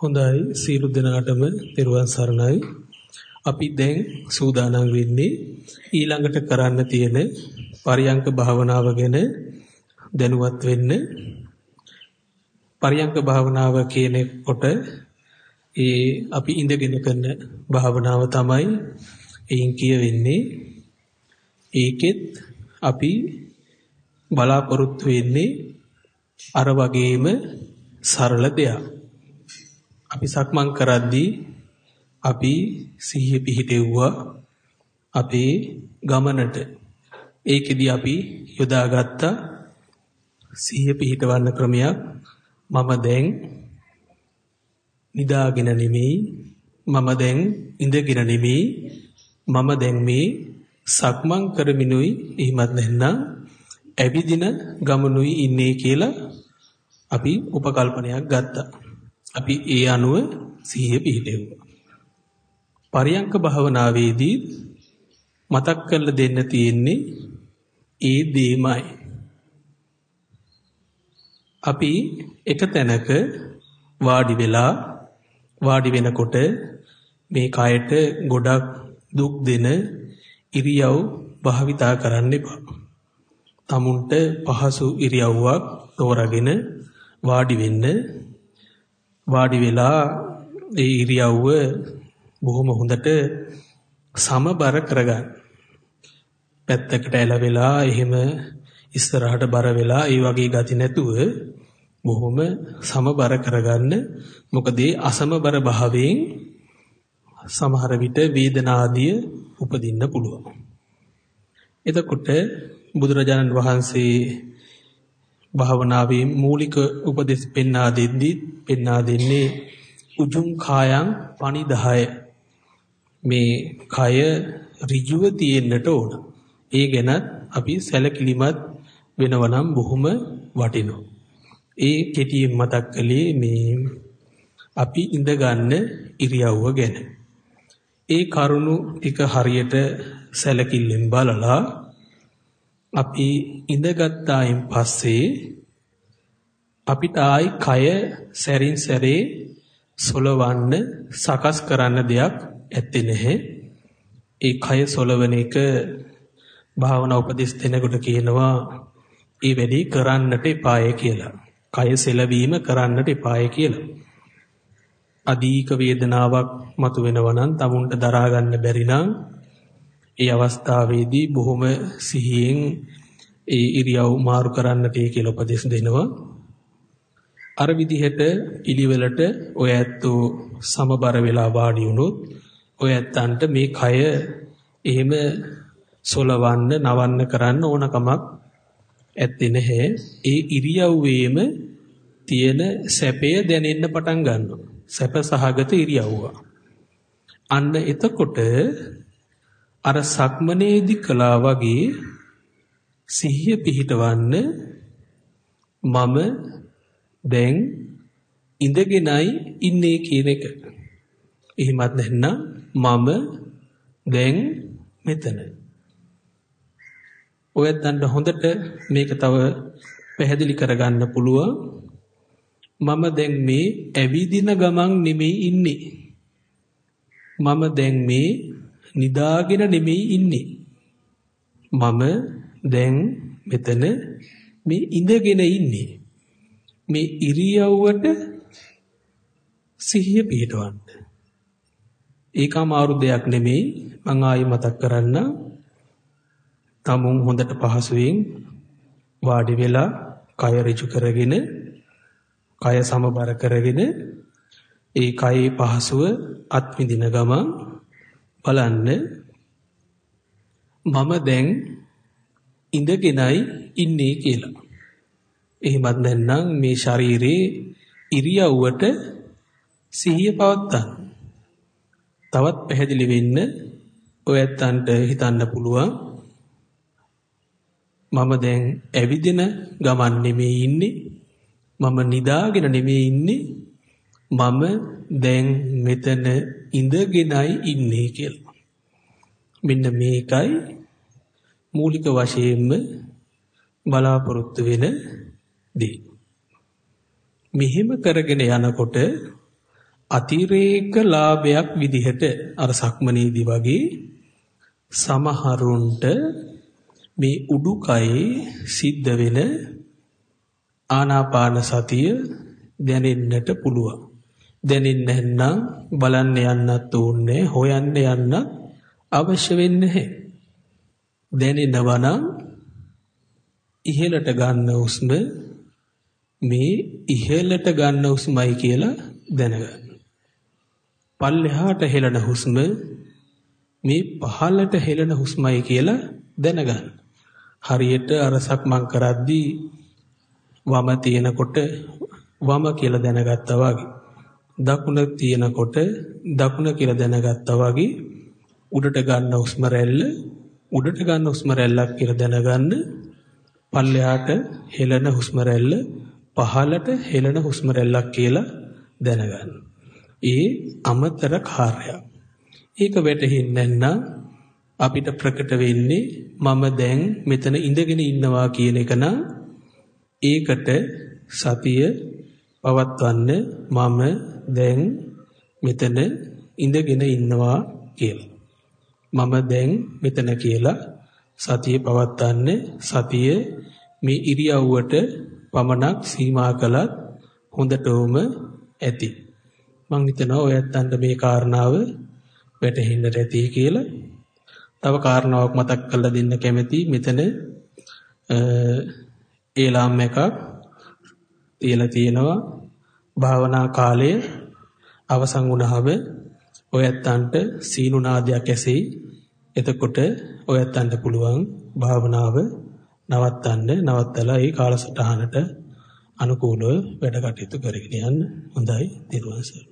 හොඳයි සීල දෙනාටම තෙරුවන් සරණයි. අපි දැන් සූදානම් වෙන්නේ ඊළඟට කරන්න තියෙන පරියංක භාවනාව ගැන දැනුවත් වෙන්න. පරියංක භාවනාව කියනකොට ඒ අපි ඉඳගෙන කරන භාවනාව තමයි එයින් කියවෙන්නේ. ඒකෙත් අපි බලාපොරොත්තු වෙන්නේ අර වගේම සරල දෙයක්. අපි සක්මන් කරද්දී අපි සිහිය පිහිටෙව්වා අපේ ගමනට. ඒකෙදි අපි යොදාගත්ත සිහිය පිහිටවන්න ක්‍රමයක් මම දැන් නිදාගෙන නෙමෙයි මම දැන් ඉඳගෙන නෙමෙයි මම දැන් මේ සක්මන් කරමිනුයි එහෙමත් නැත්නම් ඇවිදින ගමනුයි ඉන්නේ කියලා අපි උපකල්පනයක් ගත්තා. අපි ඒ අනුව සිහිය පිහිටෙව්වා. පරියංක භාවනාවේදී මතක් කරලා දෙන්න තියෙන්නේ ඒ දේමයි. අපි එක තැනක වාඩි වෙලා වාඩි වෙනකොට මේ කයට ගොඩක් දුක් දෙන ඉරියව් භාවිතා කරන්න එපා. tamunට පහසු ඉරියව්වක් තෝරාගෙන වාඩි වෙන්න වාඩි වෙලා ඒ ඉරියව්ව බොහොම හොඳට සමබර කරගන්න. පැත්තකට ඇලවෙලා එහෙම ඉස්සරහට බර වෙලා ඒ වගේ ගති නැතුව බොහොම සමබර කරගන්න. මොකද ඒ අසමබර භාවයෙන් සමහර විට වේදනාදිය උපදින්න පුළුවන්. එතකොට බුදුරජාණන් වහන්සේ භාවනාවේ මූලික උපදෙස් පෙන්වා දෙද්දී පෙන්වා දෙන්නේ උජුං කායං පනිදාය මේ කය ඍජුව තියෙන්නට ඕන. ඒ ගැන අපි සැලකිලිමත් වෙනවනම් බොහොම වටිනවා. ඒ කෙටියෙන් මතක් කළේ මේ අපි ඉඳ ගන්න ඉරියව්ව ගැන. ඒ කරුණු ටික හරියට සැලකිල්ලෙන් බලලා අපි ඉඳගත්තායින් පස්සේ අපිට ආයි කය සැරින් සැරේ සොලවන්න සකස් කරන්න දෙයක් ඇත්තේ නැහැ. ඒ කය සොලවන එක භාවනා උපදෙස් දෙනකොට කියනවා ඒ වැඩි කරන්නට එපාය කියලා. කය සෙලවීම කරන්නට එපාය කියලා. අධීක වේදනාවක් මතුවෙනවා නම් tamunට දරා ගන්න බැරි නම් ඒ අවස්ථාවේදී බොහොම සිහියෙන් ඒ ඉරියව් මාරු කරන්නට කියලා උපදෙස් දෙනවා. අර විදිහට පිළිවෙලට ඔය ඇත්තෝ සමබර වෙලා වාඩි වුණොත් ඔය ඇත්තන්ට මේ කය එහෙම සොලවන්න නවන්න කරන්න ඕන කමක් ඇත්තේ නැහැ. ඒ ඉරියව්වේම තියෙන සැපය දැනෙන්න පටන් ගන්නවා. සැප සහගත ඉරියව්ව. අන්න එතකොට අර සක්මනේදි කළා වගේ සිහිය පිහිටවන්න මම දැන් ඉඳගෙනයි ඉන්නේ කියන එක. එහෙමත් නැත්නම් මම දැන් මෙතන. ඔයයන්ට හොඳට මේක තව පැහැදිලි කරගන්න පුළුවන්. මම දැන් මේ ඇවිදින ගමන් නෙමෙයි ඉන්නේ. මම දැන් මේ නිදාගෙන නෙමෙයි ඉන්නේ. මම දැන් මෙතන මේ ඉඳගෙන ඉන්නේ. මේ ඉරියව්වට සිහිය පිහිටවන්න. ඒක අමාරු දෙයක් නෙමෙයි. මං ආයෙ මතක් කරන්න. tamun හොඳට පහසුවෙන් වාඩි වෙලා කය ඍජු කරගෙන කය සමබර කරගෙන ඒ කයේ පහසුව අත්විඳින ගමන් බලන්න මම දැන් ඉඳගෙනයි ඉන්නේ කියලා. එහෙමත් නැත්නම් මේ ශරීරයේ ඉරියව්වට සිහිය පවත්තා. තවත් පැහැදිලි වෙන්න ඔයත්තන්ට හිතන්න පුළුවන් මම දැන් ඇවිදින ගමන් නෙමෙයි ඉන්නේ මම නිදාගෙන නෙමෙයි ඉන්නේ මම දැන් මෙතන ඉඳගෙනයි ඉන්නේ කියලා. මෙන්න මේකයි මූලික වශයෙන්ම බලාපොරොත්තු වෙන දේ. මෙහෙම කරගෙන යනකොට අතිරේක ලාභයක් විදිහට අර සක්මනේදී වගේ සමහරුන්ට මේ උඩුකයේ සිද්ධ වෙන ආනාපාන සතිය දැනෙන්නට පුළුවන්. දැනෙන්නේ නැත්නම් බලන්න යන්නත් ඕනේ හොයන්න යන්න අවශ්‍ය වෙන්නේ නැහැ. දැනෙනවා නම් ඉහළට ගන්න උස්ම මේ ඉහළට ගන්න උස්මයි කියලා දැනගන්න. පල්ලෙහාට හෙළන හුස්ම මේ පහළට හෙළන හුස්මයි කියලා දැනගන්න. හරියට අර සක්මන් කරද්දී වම තියෙනකොට වම කියලා දැනගත්තා වගේ. දකුණ තියෙනකොට දකුණ කියලා දැනගත්තා වගේ උඩට ගන්න හුස්ම රැල්ල උඩට ගන්න හුස්ම රැල්ලක් කියලා දැනගන්න පල්ලෙහාට හෙළන හුස්ම රැල්ල පහළට හෙළන හුස්ම රැල්ලක් කියලා දැනගන්න. ඒ අමතර කාර්යයක්. ඒක වැටහෙන්නේ නැත්නම් අපිට ප්‍රකට වෙන්නේ මම දැන් මෙතන ඉඳගෙන ඉන්නවා කියන එක නම් ඒකට සතිය පවත්වන්න මම දැන් මෙතන ඉඳගෙන ඉන්නවා කියලා. මම දැන් මෙතන කියලා සතිය පවත්වන්න සතිය මේ ඉරියව්වට පමණක් සීමා කළත් හොඳටම ඇති. මං හිතනවා ඔයත්තන්ට මේ කාරණාව වැටහෙන්නට ඇති කියලා. තව කාරණාවක් මතක් කරලා දෙන්න කැමැති මෙතන ඒලාම් එකක් තියලා තියෙනවා භාවනා කාලය අවසන් වුණාම ඔයත්තන්ට සීනු නාදයක් ඇසෙයි. එතකොට ඔයත්තන්ට පුළුවන් භාවනාව නවත්තන්න නවත්තලා ඒ කාලසටහනට අනුකූලව වැඩ කටයුතු කරගෙන යන්න. හොඳයි දිරුවන් සර්